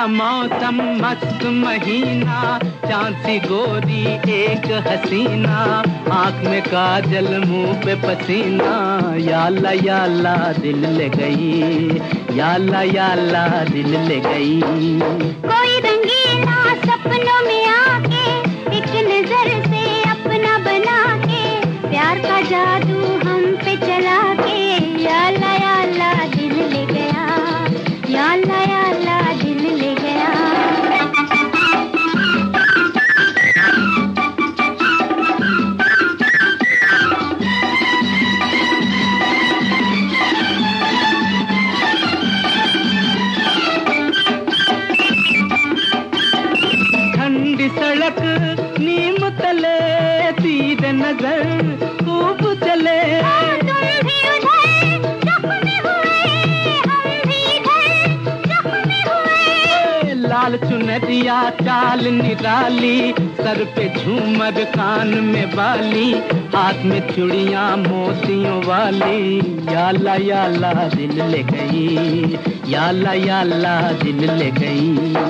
झूमता मौसम मस्त महीना चाँद गोरी एक हसीना, आँख में काजल, मुँह पे पसीना। याला याला दिल ले गई, याला याला दिल ले गई। कोई रंगीला सपनों में आके तीर खूब चले। लाल चुनरिया चाल निराली सर पे झूमर कान में बाली हाथ में चूड़ियाँ मोतियों वाली। याला याला दिल ले गई याला याला दिल ले गई।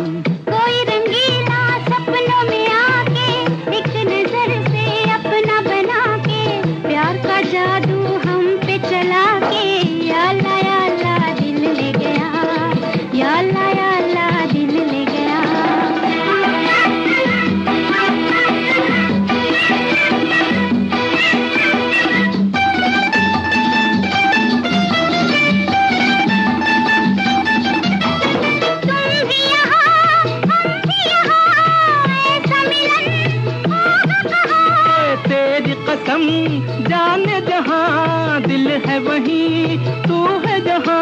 जाने जहाँ दिल है वही तू है जहाँ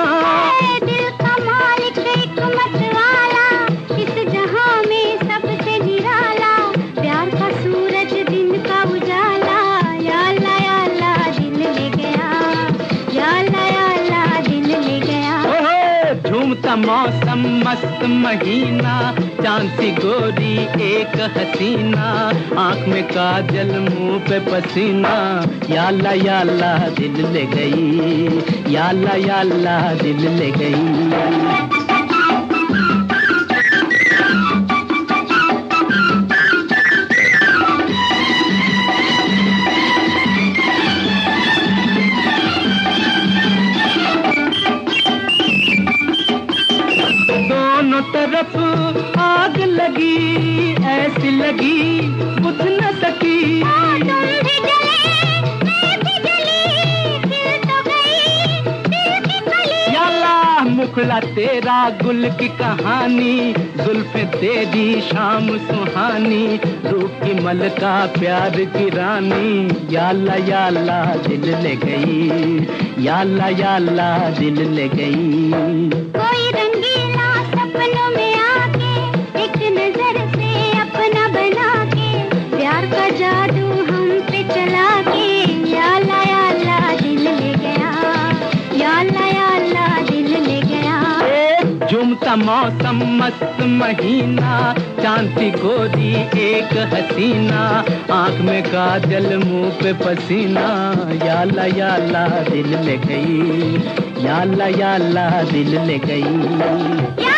झूमता मौसम, मस्त महीना, चाँद सी गोरी, एक हसीना, आँख में काजल, मुँह पे पसीना। याला याला, दिल ले गई, याला याला, दिल ले गई। तरफ़ आग लगी, ऐसी लगी बुझ न सकी। तुम भी जले मैं भी जली खिल गई दिल की कली याला मुखड़ा तेरा गुल की कहानी, जुल्फ तेरी शाम सुहानी, रूप की मलका प्यार की रानी। याला याला दिल ले गई याला याला दिल ले गई। झूमता मौसम मस्त महीना, चांदी गोरी एक हसीना, आँख में काजल, मुँह पे पसीना। याला याला दिल ले गई, याला याला दिल ले गई।